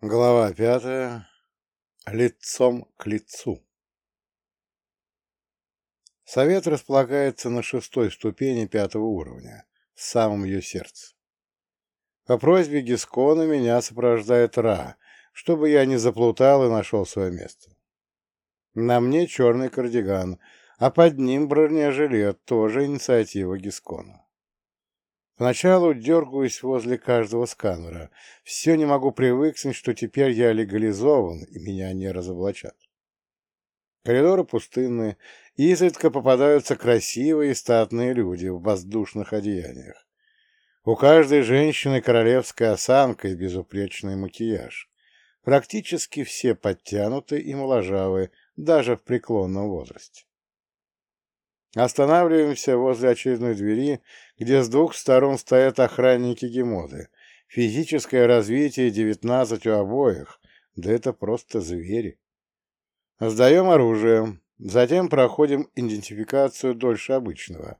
Глава пятая. Лицом к лицу. Совет располагается на шестой ступени пятого уровня, в самом ее сердце. По просьбе Гискона меня сопровождает Ра, чтобы я не заплутал и нашел свое место. На мне черный кардиган, а под ним бронежилет, тоже инициатива Гискона. Поначалу дергаюсь возле каждого сканера. Все не могу привыкнуть, что теперь я легализован, и меня не разоблачат. Коридоры пустынные, изредка попадаются красивые и статные люди в воздушных одеяниях. У каждой женщины королевская осанка и безупречный макияж. Практически все подтянуты и моложавы, даже в преклонном возрасте. Останавливаемся возле очередной двери, где с двух сторон стоят охранники Гемоды. Физическое развитие девятнадцать у обоих, да это просто звери. Сдаем оружие, затем проходим идентификацию дольше обычного.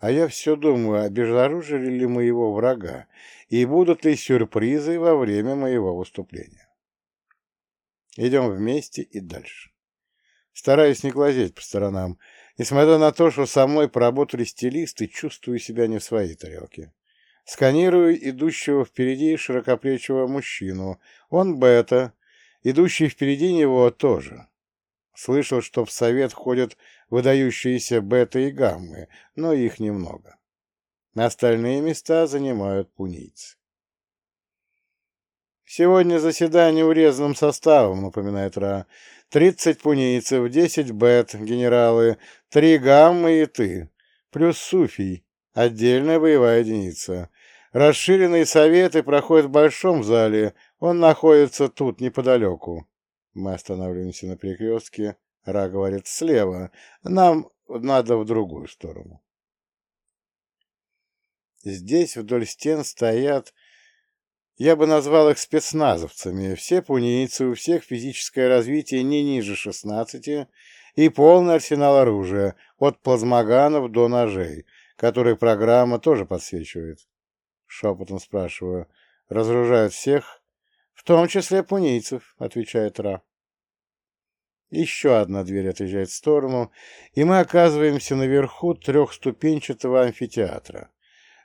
А я все думаю, обезоружили ли моего врага, и будут ли сюрпризы во время моего выступления. Идем вместе и дальше. Стараюсь не глазеть по сторонам, Несмотря на то, что со мной поработали стилисты, чувствую себя не в своей тарелке. Сканирую идущего впереди широкоплечего мужчину. Он бета. Идущий впереди него тоже. Слышал, что в совет входят выдающиеся бета и гаммы, но их немного. Остальные места занимают пунийцы. Сегодня заседание урезанным составом, напоминает Ра. Тридцать пунийцев, десять бет, генералы, три гаммы и ты, плюс суфий, отдельная боевая единица. Расширенные советы проходят в большом зале, он находится тут, неподалеку. Мы останавливаемся на перекрестке. Ра говорит слева, нам надо в другую сторону. Здесь вдоль стен стоят я бы назвал их спецназовцами. Все пунийцы, у всех физическое развитие не ниже 16 и полный арсенал оружия, от плазмоганов до ножей, которые программа тоже подсвечивает. Шепотом спрашиваю. Разоружают всех? В том числе пунийцев, отвечает Ра. Еще одна дверь отъезжает в сторону, и мы оказываемся наверху трехступенчатого амфитеатра.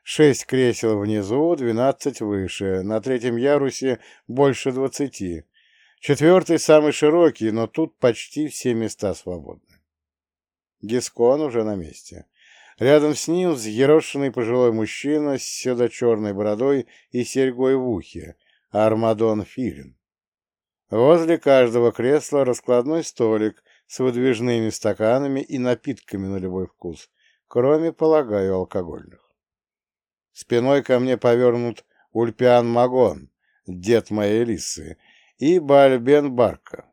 Шесть кресел внизу, двенадцать выше, на третьем ярусе больше двадцати. Четвертый самый широкий, но тут почти все места свободны. Гискон уже на месте. Рядом с ним взъерошенный пожилой мужчина с седо-черной бородой и серьгой в ухе, Армадон Филин. Возле каждого кресла раскладной столик с выдвижными стаканами и напитками на любой вкус, кроме, полагаю, алкогольных. Спиной ко мне повернут Ульпиан Магон, дед моей лисы, и Бальбен Барка.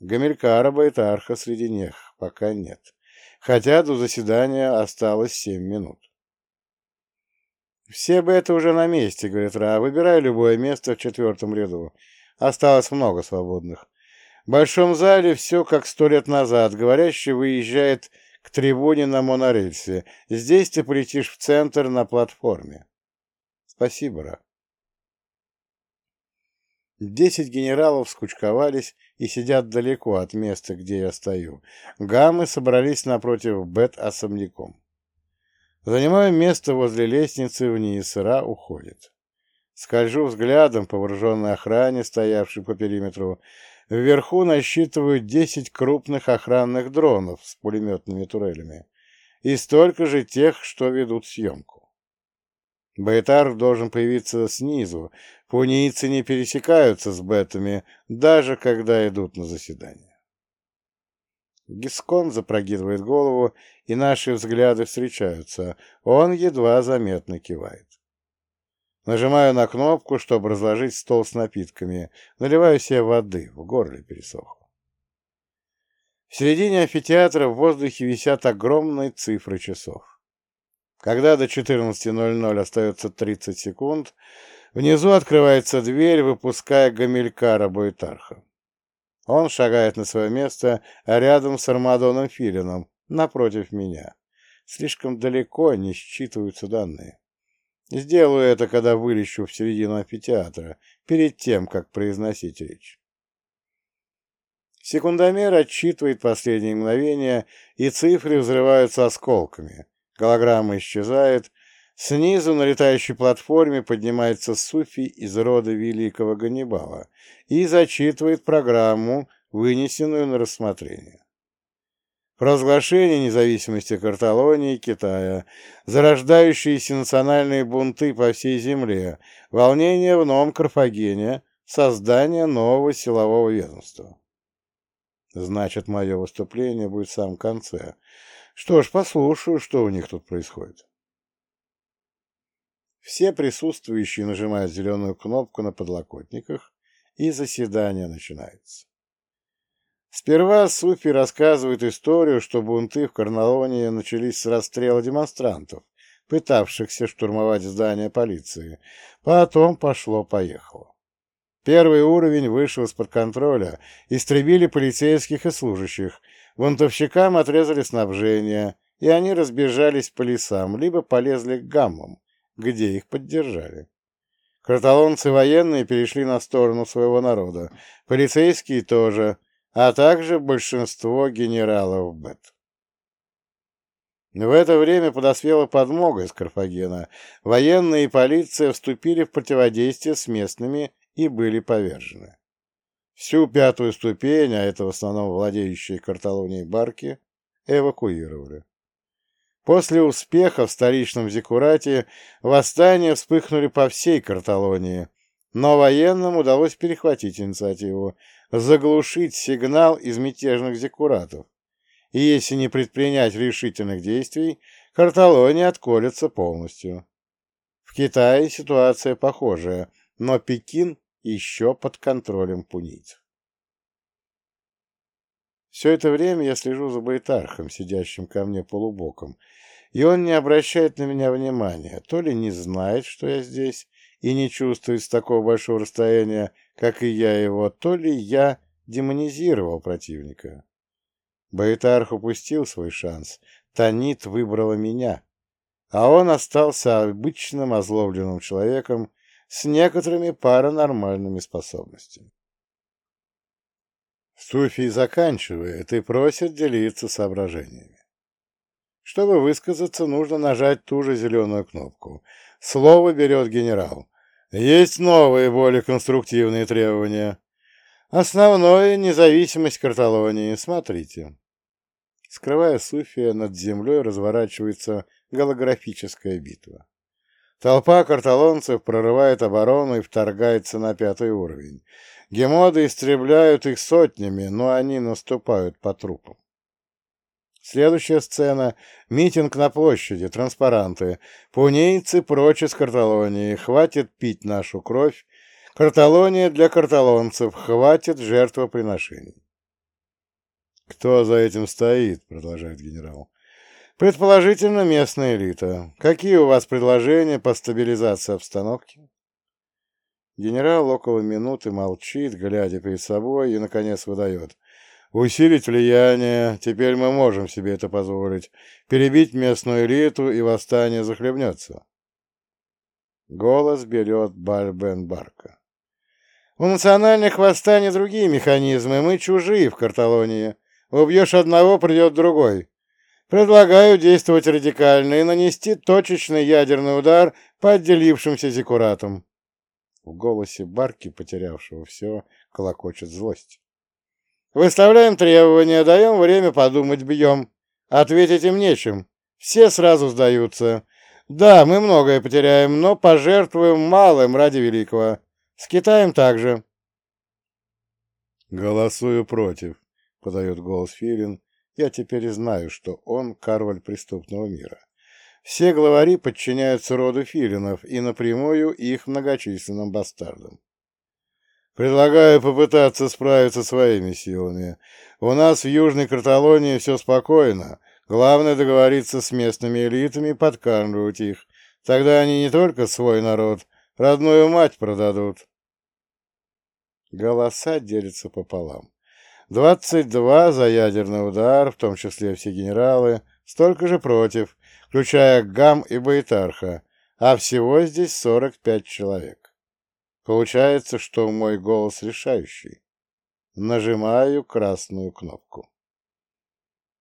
Гамилькара Байтарха среди них пока нет, хотя до заседания осталось семь минут. «Все бы это уже на месте», — говорит Ра. «Выбирай любое место в четвертом ряду. Осталось много свободных. В большом зале все как сто лет назад. Говорящий выезжает к трибуне на монорельсе. Здесь ты полетишь в центр на платформе. Спасибо, Ра. Десять генералов скучковались и сидят далеко от места, где я стою. Гаммы собрались напротив Бет особняком. Занимаю место возле лестницы вниз, Ра уходит. Скольжу взглядом по вооруженной охране, стоявшей по периметру, Вверху насчитывают 10 крупных охранных дронов с пулеметными турелями и столько же тех, что ведут съемку. Байтар должен появиться снизу, пунийцы не пересекаются с бетами, даже когда идут на заседание. Гискон запрогидывает голову, и наши взгляды встречаются. Он едва заметно кивает. Нажимаю на кнопку, чтобы разложить стол с напитками. Наливаю себе воды, в горле пересохло. В середине амфитеатра в воздухе висят огромные цифры часов. Когда до 14.00 остается 30 секунд, внизу открывается дверь, выпуская Гамилькара Бойтарха. Он шагает на свое место, а рядом с Армадоном Филином, напротив меня. Слишком далеко не считываются данные. Сделаю это, когда вылечу в середину амфитеатра, перед тем, как произносить речь. Секундомер отсчитывает последние мгновения, и цифры взрываются осколками. Голограмма исчезает. Снизу на летающей платформе поднимается Суфи из рода великого Ганнибала и зачитывает программу, вынесенную на рассмотрение. Провозглашение независимости Карталонии и Китая, зарождающиеся национальные бунты по всей земле, волнения в Новом Карфагене, создание нового силового ведомства. Значит, мое выступление будет в самом конце. Что ж, послушаю, что у них тут происходит. Все присутствующие нажимают зеленую кнопку на подлокотниках, и заседание начинается. Сперва Суфи рассказывает историю, что бунты в Карналонии начались с расстрела демонстрантов, пытавшихся штурмовать здание полиции. Потом пошло-поехало. Первый уровень вышел из-под контроля, истребили полицейских и служащих, бунтовщикам отрезали снабжение, и они разбежались по лесам, либо полезли к гаммам, где их поддержали. Карталонцы военные перешли на сторону своего народа, полицейские тоже – а также большинство генералов Бет. В это время подоспела подмога из Карфагена. Военные и полиция вступили в противодействие с местными и были повержены. Всю пятую ступень, а это в основном владеющие Карталонией барки, эвакуировали. После успеха в столичном Зиккурате восстания вспыхнули по всей Карталонии, но военным удалось перехватить инициативу, заглушить сигнал из мятежных зекуратов, и если не предпринять решительных действий, Карталония отколется полностью. В Китае ситуация похожая, но Пекин еще под контролем пунийцев. Все это время я слежу за Байтархом, сидящим ко мне полубоком, и он не обращает на меня внимания, то ли не знает, что я здесь, и не чувствует с такого большого расстояния, как и я его, то ли я демонизировал противника. Баэтарх упустил свой шанс. Танит выбрала меня, а он остался обычным озлобленным человеком с некоторыми паранормальными способностями. Суфий заканчивает и просит делиться соображениями. Чтобы высказаться, нужно нажать ту же зеленую кнопку. Слово берет генерал. Есть новые, более конструктивные требования. Основное — независимость Карталонии. Смотрите. Скрывая Суфия, над землей разворачивается голографическая битва. Толпа карталонцев прорывает оборону и вторгается на пятый уровень. Гемоды истребляют их сотнями, но они наступают по трупам. Следующая сцена — митинг на площади, транспаранты. Пунейцы прочь из Карталонии, хватит пить нашу кровь. Карталония для карталонцев, хватит жертвоприношений. «Кто за этим стоит?» — продолжает генерал. «Предположительно, местная элита. Какие у вас предложения по стабилизации обстановки?» Генерал около минуты молчит, глядя перед собой, и, наконец, выдает — усилить влияние, теперь мы можем себе это позволить, перебить местную элиту, и восстание захлебнется. Голос берет Бальбен Барка. У национальных восстаний другие механизмы, мы чужие в Карталонии. Убьешь одного, придет другой. Предлагаю действовать радикально и нанести точечный ядерный удар по отделившимся зекуратам. В голосе Барки, потерявшего все, колокочет злость. Выставляем требования, даем время подумать, бьем. Ответить им нечем. Все сразу сдаются. Да, мы многое потеряем, но пожертвуем малым ради великого. С Китаем также. «Голосую против», — подает голос Филин. «Я теперь знаю, что он король преступного мира. Все главари подчиняются роду Филинов и напрямую их многочисленным бастардам. Предлагаю попытаться справиться своими силами. У нас в Южной Карталонии все спокойно. Главное договориться с местными элитами и подкармливать их. Тогда они не только свой народ, родную мать продадут. Голоса делятся пополам. Двадцать два за ядерный удар, в том числе все генералы, столько же против, включая Гам и Байтарха. а всего здесь 45 человек. Получается, что мой голос решающий. Нажимаю красную кнопку.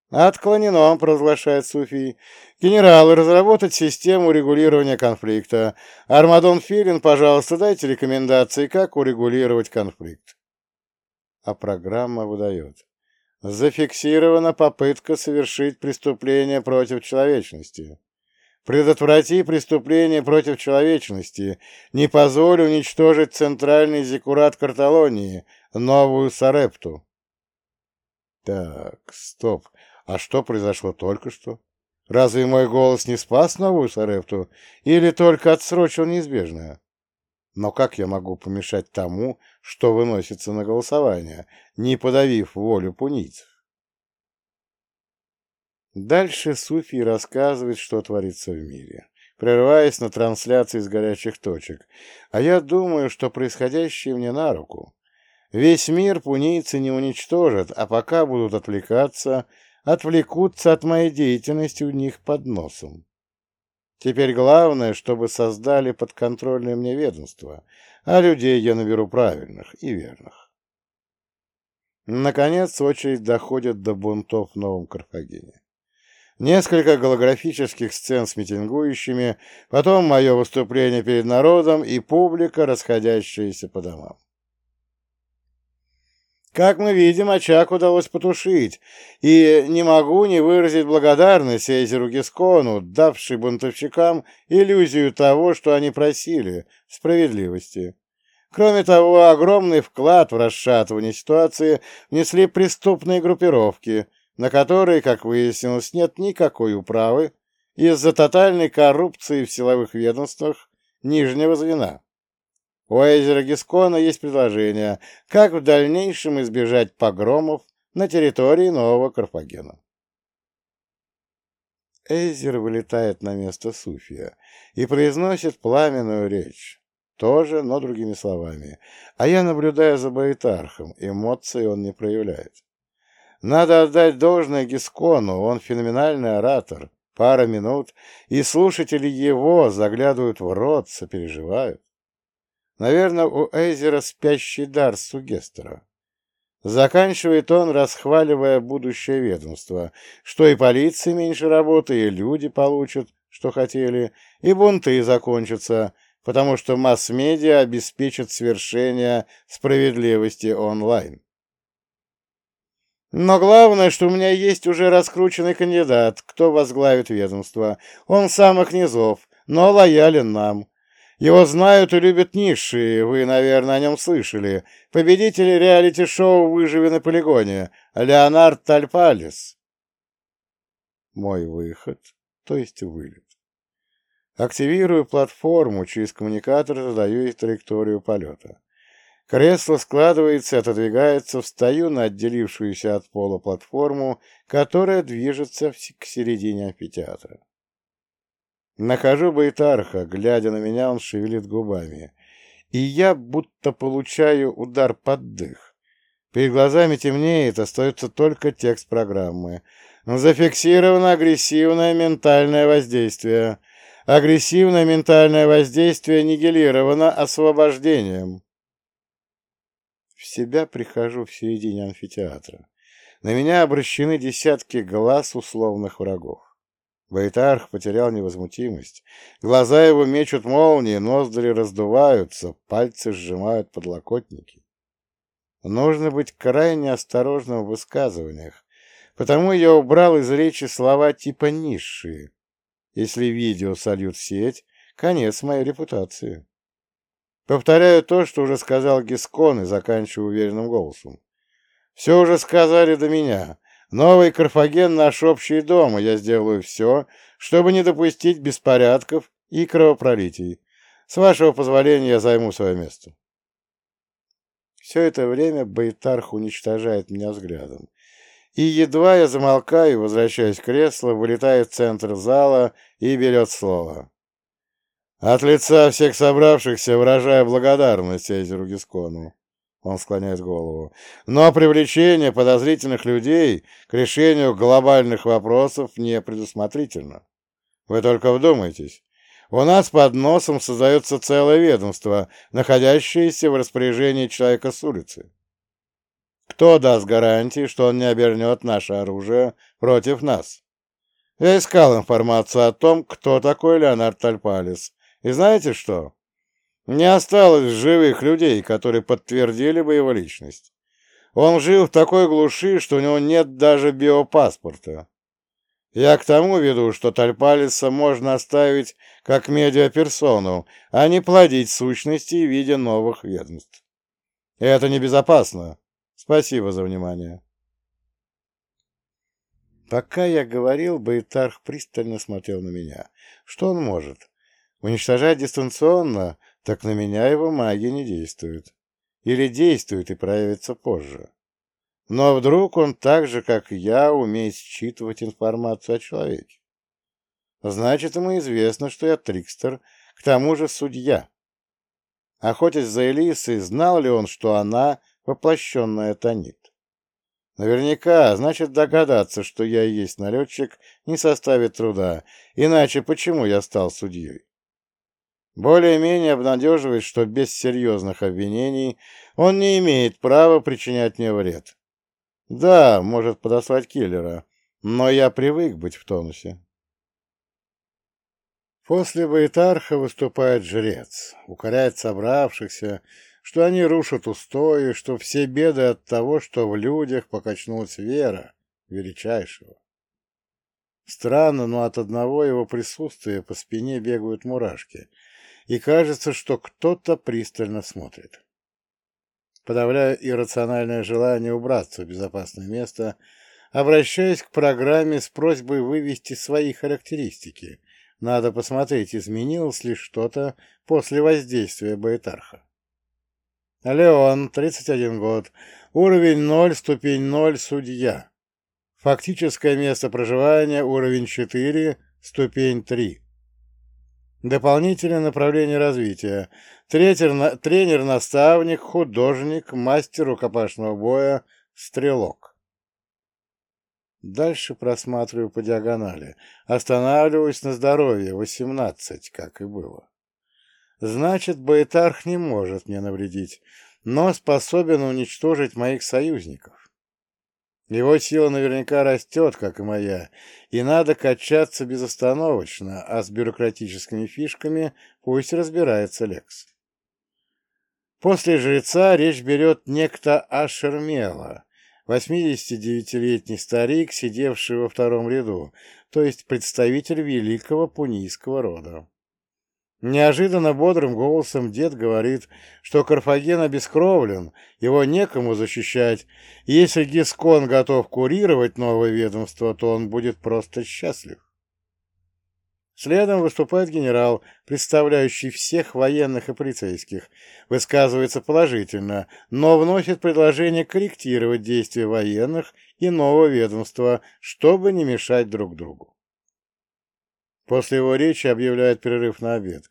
Отклонено, провозглашает Суфий. Генералы, разработать систему регулирования конфликта. Армадон Филин, пожалуйста, дайте рекомендации, как урегулировать конфликт. А программа выдает. Зафиксирована попытка совершить преступление против человечности. Предотврати преступление против человечности. Не позволь уничтожить центральный зиккурат Карталонии, новую Сарепту. Так, стоп. А что произошло только что? Разве мой голос не спас новую Сарепту или только отсрочил неизбежное? Но как я могу помешать тому, что выносится на голосование, не подавив волю пунийцев? Дальше Суфий рассказывает, что творится в мире, прерываясь на трансляции из горячих точек, а я думаю, что происходящее мне на руку. Весь мир пунийцы не уничтожат, а пока будут отвлекаться отвлекутся от моей деятельности у них под носом. Теперь главное, чтобы создали подконтрольное мне ведомство, а людей я наберу правильных и верных. Наконец, очередь доходит до бунтов в Новом Карфагене. Несколько голографических сцен с митингующими, потом мое выступление перед народом и публика, расходящаяся по домам. Как мы видим, очаг удалось потушить, и не могу не выразить благодарность Эйзеру Гискону, давший бунтовщикам иллюзию того, что они просили, справедливости. Кроме того, огромный вклад в расшатывание ситуации внесли преступные группировки, на которые, как выяснилось, нет никакой управы из-за тотальной коррупции в силовых ведомствах нижнего звена. У Эйзера Гискона есть предложение, как в дальнейшем избежать погромов на территории Нового Карфагена. Эйзер вылетает на место Суфия и произносит пламенную речь, тоже, но другими словами, а я наблюдаю за Баэтархом, эмоций он не проявляет. Надо отдать должное Гискону, он феноменальный оратор, пара минут, и слушатели его заглядывают в рот, сопереживают. Наверное, у Эйзера спящий дар сугестера. Заканчивает он, расхваливая будущее ведомство, что и полиции меньше работы, и люди получат, что хотели, и бунты закончатся, потому что масс-медиа обеспечат свершение справедливости онлайн. Но главное, что у меня есть уже раскрученный кандидат, кто возглавит ведомство. Он самых низов, но лоялен нам. Его знают и любят низшие, вы, наверное, о нем слышали. Победитель реалити-шоу «Выживи на полигоне» Леонард Тальпалис. Мой выход, то есть вылет. Активирую платформу, через коммуникатор задаю ей траекторию полета. Кресло складывается отодвигается, встаю на отделившуюся от пола платформу, которая движется к середине амфитеатра. Нахожу Байтарха, глядя на меня, он шевелит губами. И я будто получаю удар под дых. Перед глазами темнеет, остается только текст программы. Зафиксировано агрессивное ментальное воздействие. Агрессивное ментальное воздействие нигилировано освобождением. Себя прихожу в середине амфитеатра. На меня обращены десятки глаз условных врагов. Байтарх потерял невозмутимость. Глаза его мечут молнии, ноздри раздуваются, пальцы сжимают подлокотники. Нужно быть крайне осторожным в высказываниях, потому я убрал из речи слова типа «низшие». Если видео сольют в сеть, конец моей репутации. Повторяю то, что уже сказал Гискон и заканчиваю уверенным голосом. Все уже сказали до меня, Новый Карфаген — наш общий дом, и я сделаю все, чтобы не допустить беспорядков и кровопролитий. С вашего позволения я займу свое место. Все это время Байтарх уничтожает меня взглядом. И едва я замолкаю, возвращаясь в кресло, вылетает в центр зала и берет слово. От лица всех собравшихся выражаю благодарность Эйзеру Гискону. Он склоняет голову. Но привлечение подозрительных людей к решению глобальных вопросов не предусмотрительно. Вы только вдумайтесь. У нас под носом создается целое ведомство, находящееся в распоряжении человека с улицы. Кто даст гарантии, что он не обернет наше оружие против нас? Я искал информацию о том, кто такой Леонард Тальпалис. И знаете что? Не осталось живых людей, которые подтвердили бы его личность. Он жил в такой глуши, что у него нет даже биопаспорта. Я к тому веду, что Тальпалиса можно оставить как медиаперсону, а не плодить сущности в виде новых ведомств. Это небезопасно. Спасибо за внимание. Пока я говорил, Байтарх пристально смотрел на меня. Что он может? Уничтожать дистанционно, так на меня его магия не действует. Или действует и проявится позже. Но вдруг он так же, как я, умеет считывать информацию о человеке. Значит, ему известно, что я трикстер, к тому же судья. Охотясь за Элисой, знал ли он, что она воплощенная Танит? Наверняка, значит, догадаться, что я и есть налетчик, не составит труда, иначе почему я стал судьей? Более-менее обнадеживает, что без серьезных обвинений он не имеет права причинять мне вред. Да, может подослать киллера, но я привык быть в тонусе. После Байтарха выступает жрец, укоряет собравшихся, что они рушат устои, что все беды от того, что в людях покачнулась вера величайшего. Странно, но от одного его присутствия по спине бегают мурашки — и кажется, что кто-то пристально смотрит. Подавляю иррациональное желание убраться в безопасное место, обращаясь к программе с просьбой вывести свои характеристики. Надо посмотреть, изменилось ли что-то после воздействия Байтарха. Леон, 31 год, уровень 0, ступень 0, судья. Фактическое место проживания уровень 4, ступень 3. Дополнительное направление развития. Тренер-наставник, художник, мастер рукопашного боя, стрелок. Дальше просматриваю по диагонали. Останавливаюсь на здоровье, 18, как и было. Значит, Баэтарх не может мне навредить, но способен уничтожить моих союзников. Его сила наверняка растет, как и моя, и надо качаться безостановочно, а с бюрократическими фишками пусть разбирается Лекс. После жреца речь берет некто Ашермела, 89-летний старик, сидевший во втором ряду, то есть представитель великого пунийского рода. Неожиданно бодрым голосом дед говорит, что Карфаген обескровлен, его некому защищать, если Гискон готов курировать новое ведомство, то он будет просто счастлив. Следом выступает генерал, представляющий всех военных и полицейских, высказывается положительно, но вносит предложение корректировать действия военных и нового ведомства, чтобы не мешать друг другу. После его речи объявляют перерыв на обед.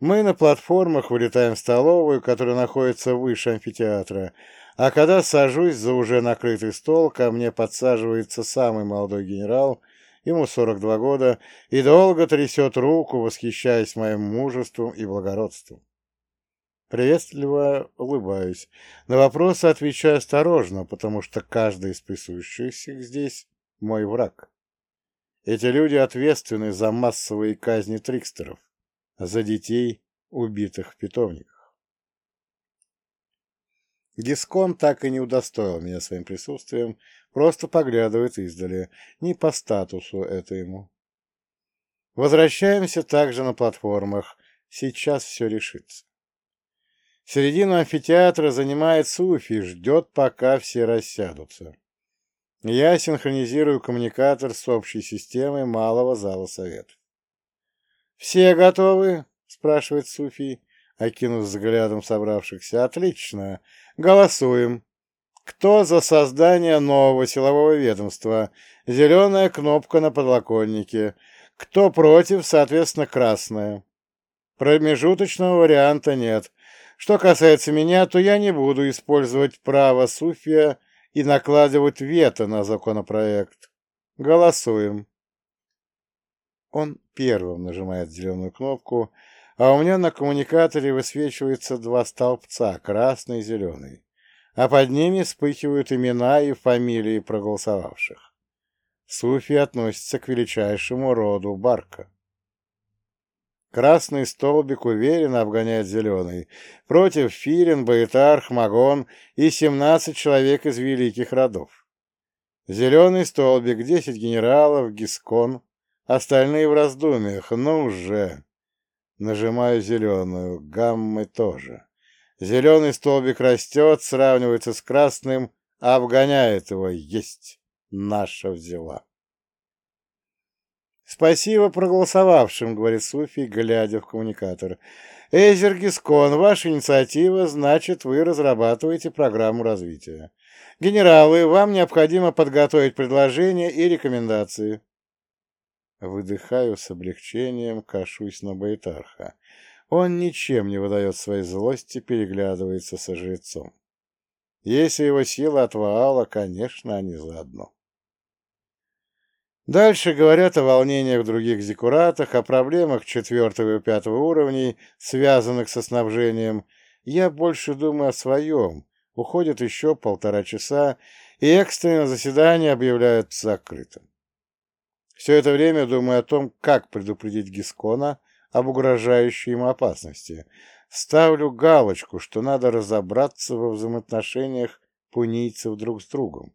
Мы на платформах вылетаем в столовую, которая находится выше амфитеатра, а когда сажусь за уже накрытый стол, ко мне подсаживается самый молодой генерал, ему 42 года, и долго трясет руку, восхищаясь моим мужеством и благородством. Приветливо улыбаюсь. На вопросы отвечаю осторожно, потому что каждый из присутствующих здесь мой враг. Эти люди ответственны за массовые казни трикстеров, за детей, убитых в питомниках. Гискон так и не удостоил меня своим присутствием, просто поглядывает издали, не по статусу это ему. Возвращаемся также на платформах, сейчас все решится. Середину амфитеатра занимает Суфи, ждет, пока все рассядутся. Я синхронизирую коммуникатор с общей системой малого зала совета. «Все готовы?» — спрашивает Суфий, окинув взглядом собравшихся. «Отлично. Голосуем. Кто за создание нового силового ведомства? Зеленая кнопка на подлоконнике. Кто против, соответственно, красная. Промежуточного варианта нет. Что касается меня, то я не буду использовать право Суфия и накладывать вето на законопроект. Голосуем. Он первым нажимает зеленую кнопку, а у меня на коммуникаторе высвечиваются два столбца, красный и зеленый, а под ними вспыхивают имена и фамилии проголосовавших. Суфи относится к величайшему роду Барка. Красный столбик уверенно обгоняет зеленый. Против Филин, Баэтарх, Магон и 17 человек из великих родов. Зеленый столбик, 10 генералов, Гискон, остальные в раздумьях. Ну уже. Нажимаю зеленую, гаммы тоже. Зеленый столбик растет, сравнивается с красным, обгоняет его. Есть. Наша взяла. «Спасибо проголосовавшим», — говорит Суфи, глядя в коммуникатор. «Эзер Гискон, ваша инициатива, значит, вы разрабатываете программу развития. Генералы, вам необходимо подготовить предложения и рекомендации». Выдыхаю с облегчением, кашусь на Байтарха. Он ничем не выдает своей злости, переглядывается со жрецом. Если его сила от Ваала, конечно, они заодно. Дальше говорят о волнениях в других зекуратах, о проблемах четвертого и пятого уровней, связанных со снабжением. Я больше думаю о своем. Уходит еще полтора часа, и экстренное заседание объявляют закрытым. Все это время думаю о том, как предупредить Гискона об угрожающей ему опасности. Ставлю галочку, что надо разобраться во взаимоотношениях пунийцев друг с другом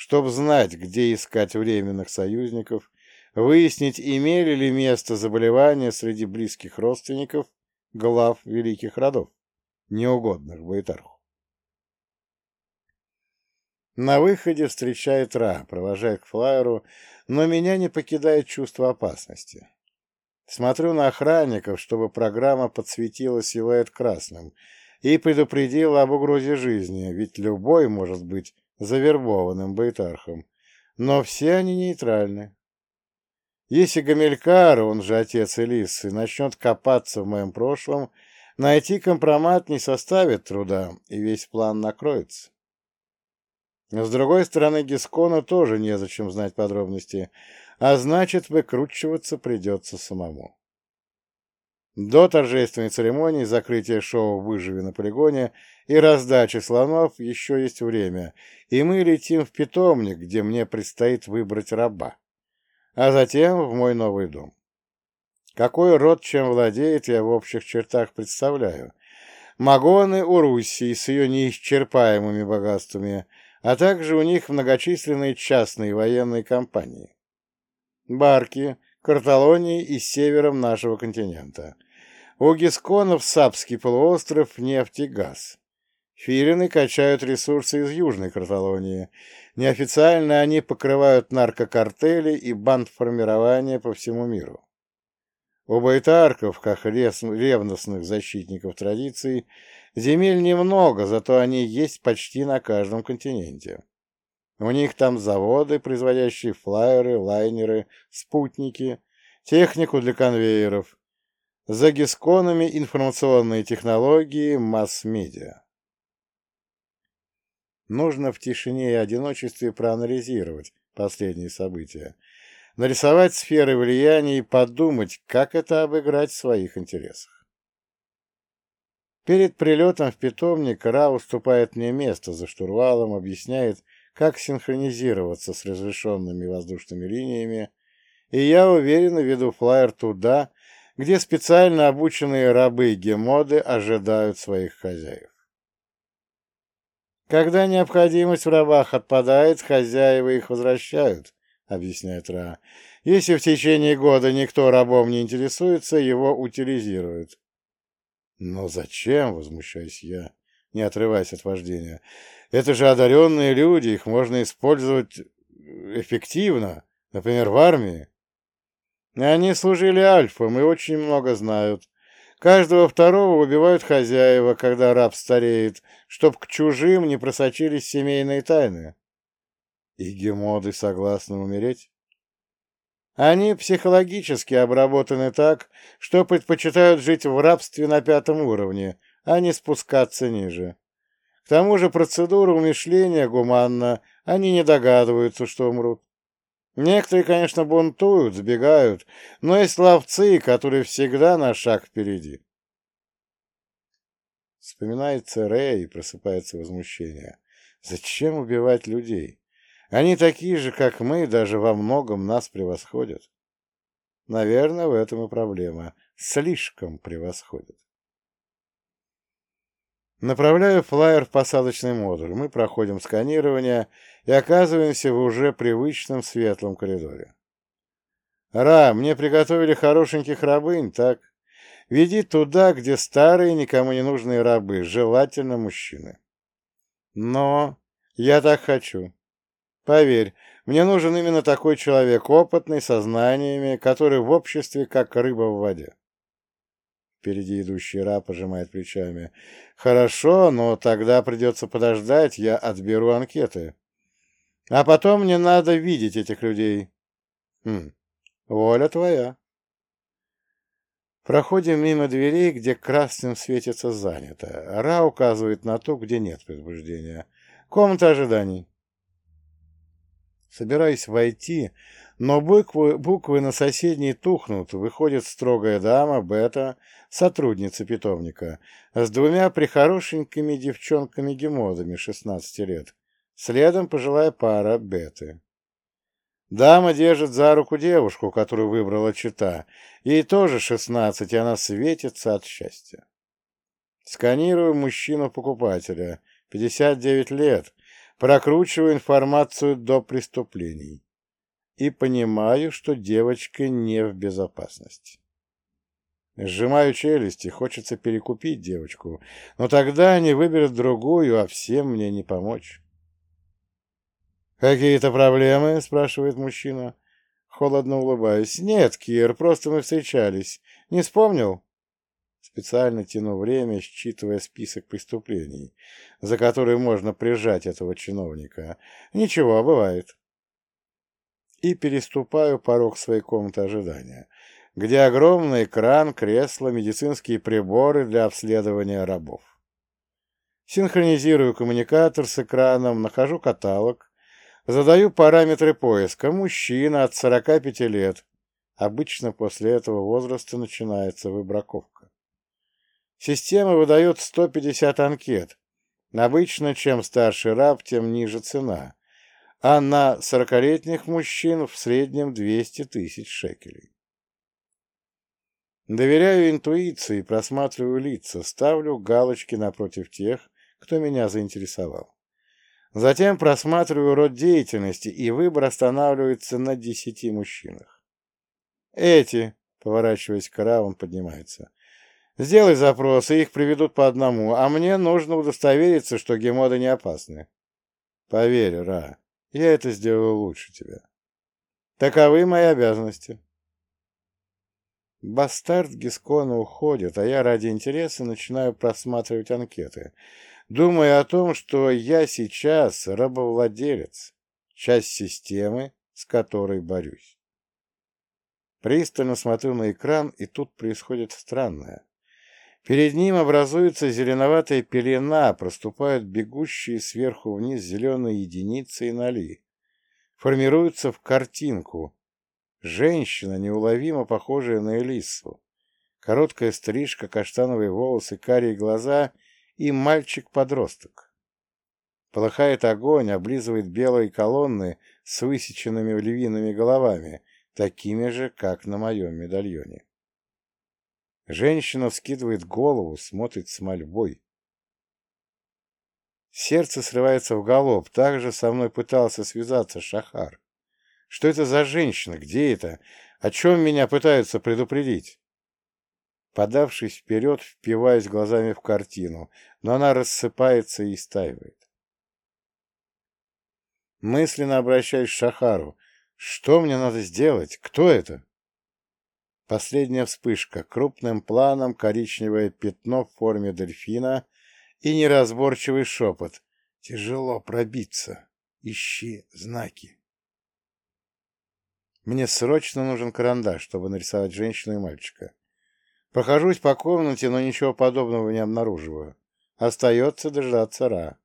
чтобы знать, где искать временных союзников, выяснить, имели ли место заболевания среди близких родственников глав великих родов, неугодных Байтарху. На выходе встречает Ра, провожает к флайеру, но меня не покидает чувство опасности. Смотрю на охранников, чтобы программа подсветила силуэт красным и предупредила об угрозе жизни, ведь любой может быть завербованным байтархом, но все они нейтральны. Если Гамелькар, он же отец Элисы, начнет копаться в моем прошлом, найти компромат не составит труда, и весь план накроется. С другой стороны, Гискону тоже незачем знать подробности, а значит, выкручиваться придется самому. До торжественной церемонии закрытия шоу «Выживи на полигоне» и раздачи слонов еще есть время, и мы летим в питомник, где мне предстоит выбрать раба, а затем в мой новый дом. Какой род чем владеет, я в общих чертах представляю. Магоны у Руси с ее неисчерпаемыми богатствами, а также у них многочисленные частные военные компании. Барки, Карталонии и севером нашего континента – у гисконов Сапский полуостров, нефть и газ. Филины качают ресурсы из Южной Каталонии. Неофициально они покрывают наркокартели и бандформирования по всему миру. У байтарков, как ревностных защитников традиций, земель немного, зато они есть почти на каждом континенте. У них там заводы, производящие флайеры, лайнеры, спутники, технику для конвейеров, за гисконами информационные технологии, масс-медиа. Нужно в тишине и одиночестве проанализировать последние события, нарисовать сферы влияния и подумать, как это обыграть в своих интересах. Перед прилетом в питомник Ра уступает мне место за штурвалом, объясняет, как синхронизироваться с разрешенными воздушными линиями, и я уверенно веду флайер туда, где специально обученные рабы Гемоды ожидают своих хозяев. Когда необходимость в рабах отпадает, хозяева их возвращают, объясняет Ра. Если в течение года никто рабом не интересуется, его утилизируют. Но зачем, возмущаюсь я, не отрываясь от вождения. Это же одаренные люди, их можно использовать эффективно, например, в армии. Они служили альфам и очень много знают. Каждого второго убивают хозяева, когда раб стареет, чтоб к чужим не просочились семейные тайны. И гемоды согласны умереть? Они психологически обработаны так, что предпочитают жить в рабстве на пятом уровне, а не спускаться ниже. К тому же процедура умешления гуманна, они не догадываются, что умрут. Некоторые, конечно, бунтуют, сбегают, но есть ловцы, которые всегда на шаг впереди. Вспоминается Рэй и просыпается возмущение. Зачем убивать людей? Они такие же, как мы, даже во многом нас превосходят. Наверное, в этом и проблема. Слишком превосходят. Направляю флайер в посадочный модуль. Мы проходим сканирование и оказываемся в уже привычном светлом коридоре. «Ра, мне приготовили хорошеньких рабынь, так? Веди туда, где старые, никому не нужные рабы, желательно мужчины». «Но я так хочу. Поверь, мне нужен именно такой человек, опытный, со знаниями, который в обществе как рыба в воде». Впереди идущий раб пожимает плечами. «Хорошо, но тогда придется подождать, я отберу анкеты. А потом мне надо видеть этих людей». «Хм, воля твоя». Проходим мимо дверей, где красным светится занято. Ра указывает на то, где нет предупреждения. Комната ожиданий. Собираюсь войти, но буквы, буквы на соседней тухнут. Выходит строгая дама, Бета, сотрудница питомника, с двумя прихорошенькими девчонками-гемодами 16 лет. Следом пожилая пара Беты. Дама держит за руку девушку, которую выбрала чита. Ей тоже 16, и она светится от счастья. Сканирую мужчину-покупателя, 59 лет, прокручиваю информацию до преступлений и понимаю, что девочка не в безопасности. Сжимаю челюсти, хочется перекупить девочку, но тогда они выберут другую, а всем мне не помочь. «Какие-то проблемы?» — спрашивает мужчина. Холодно улыбаюсь. «Нет, Кир, просто мы встречались. Не вспомнил?» Специально тяну время, считывая список преступлений, за которые можно прижать этого чиновника. Ничего, бывает и переступаю порог своей комнаты ожидания, где огромный экран, кресло, медицинские приборы для обследования рабов. Синхронизирую коммуникатор с экраном, нахожу каталог, задаю параметры поиска. Мужчина от 45 лет. Обычно после этого возраста начинается выбраковка. Система выдает 150 анкет. Обычно, чем старше раб, тем ниже цена а на сорокалетних мужчин в среднем 200 тысяч шекелей. Доверяю интуиции, просматриваю лица, ставлю галочки напротив тех, кто меня заинтересовал. Затем просматриваю род деятельности, и выбор останавливается на десяти мужчинах. Эти, поворачиваясь к Ра, он поднимается. Сделай запрос, и их приведут по одному, а мне нужно удостовериться, что гемоды не опасны. Поверь, Ра, я это сделаю лучше тебя. Таковы мои обязанности. Бастард Гискона уходит, а я ради интереса начинаю просматривать анкеты, думая о том, что я сейчас рабовладелец, часть системы, с которой борюсь. Пристально смотрю на экран, и тут происходит странное. Перед ним образуется зеленоватая пелена, проступают бегущие сверху вниз зеленые единицы и ноли. Формируются в картинку. Женщина, неуловимо похожая на Элису. Короткая стрижка, каштановые волосы, карие глаза и мальчик-подросток. Полыхает огонь, облизывает белые колонны с высеченными львиными головами, такими же, как на моем медальоне. Женщина вскидывает голову, смотрит с мольбой. Сердце срывается в галоп. Так же со мной пытался связаться Шахар. Что это за женщина? Где это? О чем меня пытаются предупредить? Подавшись вперед, впиваюсь глазами в картину, но она рассыпается и истаивает. Мысленно обращаюсь к Шахару. Что мне надо сделать? Кто это? Последняя вспышка, крупным планом коричневое пятно в форме дельфина и неразборчивый шепот. Тяжело пробиться. Ищи знаки. Мне срочно нужен карандаш, чтобы нарисовать женщину и мальчика. Прохожусь по комнате, но ничего подобного не обнаруживаю. Остается дождаться Ра.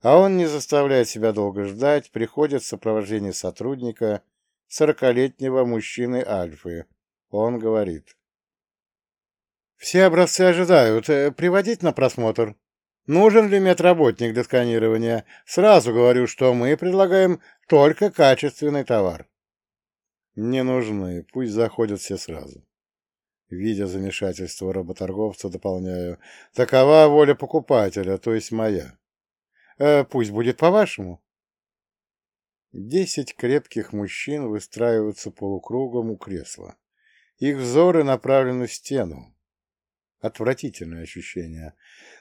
А он не заставляет себя долго ждать, приходит в сопровождении сотрудника сорокалетнего мужчины Альфы. Он говорит. Все образцы ожидают. Э, приводить на просмотр. Нужен ли медработник для сканирования? Сразу говорю, что мы предлагаем только качественный товар. Не нужны. Пусть заходят все сразу. Видя замешательство работорговца, дополняю. Такова воля покупателя, то есть моя. Э, пусть будет по-вашему. Десять крепких мужчин выстраиваются полукругом у кресла. Их взоры направлены в стену. Отвратительное ощущение.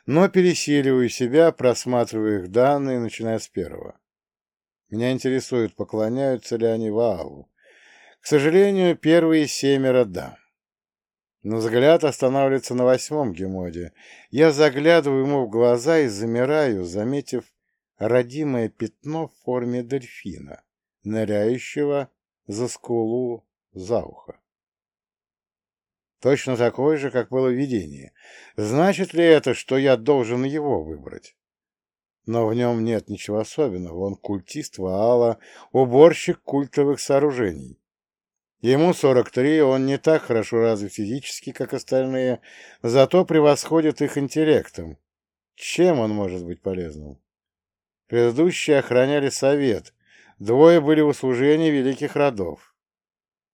Но пересиливаю себя, просматриваю их данные, начиная с первого. Меня интересует, поклоняются ли они Ваалу. К сожалению, первые семеро — да. Но взгляд останавливается на восьмом гемоде. Я заглядываю ему в глаза и замираю, заметив родимое пятно в форме дельфина, ныряющего за скулу за ухо. Точно такое же, как было видение. Значит ли это, что я должен его выбрать? Но в нем нет ничего особенного. Он культист Ваала, уборщик культовых сооружений. Ему 43, он не так хорошо развит физически, как остальные, зато превосходит их интеллектом. Чем он может быть полезным? Предыдущие охраняли совет, двое были в услужении великих родов.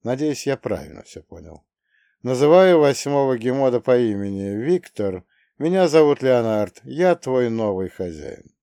Надеюсь, я правильно все понял. Называю восьмого гемода по имени Виктор. Меня зовут Леонард. Я твой новый хозяин.